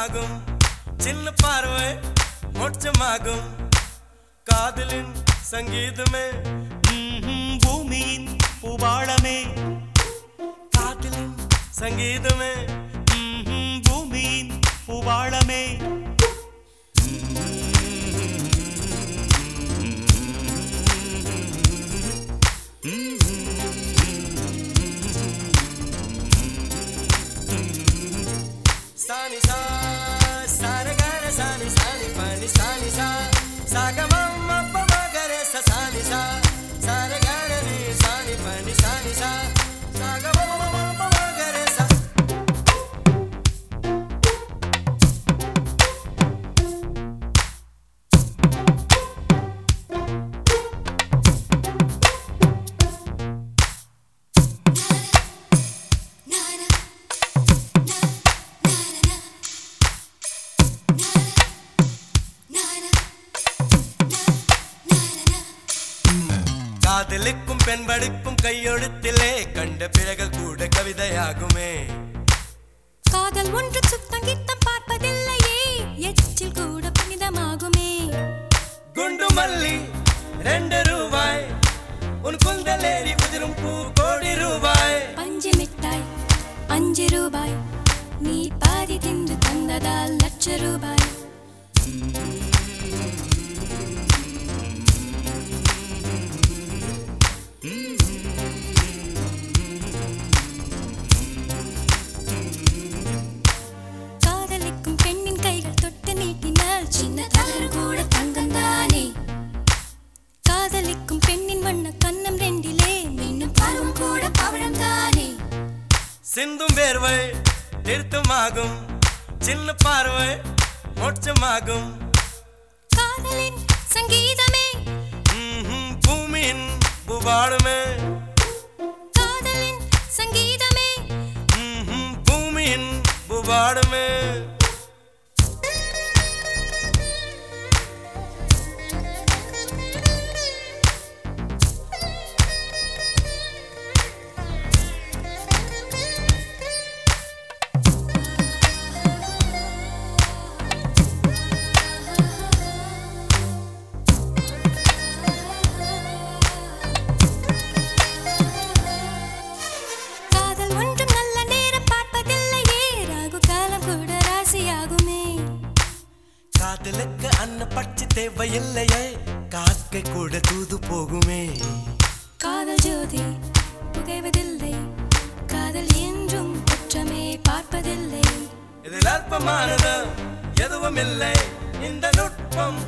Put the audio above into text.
மோட்சமாகும் சின்ன பார்வை மோட்சமாகும் காதலின் சங்கீதமே. பூமியின் பூபாளமே காதலின் சங்கீதமே. பூமியின் பூபாளமே காதலிக்கும் பெண் படிப்பும் கையெழுத்திலே கண்ட பிழைகள் கூட கவிதையாகுமே. காதல் ஒன்று சுத்தம் கித்தம் பார்ப்பதில்லையே எச்சில் கூட புனிதமாகுமே. குண்டு மல்லி ரெண்டு ரூபாய் உன் குந்தலேறி உதிரும் பூ கோடி ரூபாய். பஞ்சு மிட்டாய் அஞ்சு ரூபாய் நீ பாதி தின்று தந்ததால் லட்ச ரூபாய். வேர்வை நிறுத்தமாகும். சின்ன பார்வை மோட்சமாகும். காதலின் சங்கீதமே. பூமியின் புவாடுமே காதலின் சங்கீதமே. பூமியின் புவாடுமே காதலுக்கு அன்ன பட்சி தேவையில்லையே. காக்கை கூட தூது போகுமே. காதல் ஜோதி புகைவதில்லை. காதல் என்றும் குற்றமே பார்ப்பதில்லை. இதில் அற்பமானது எதுவும் இல்லை இந்த நுட்பம்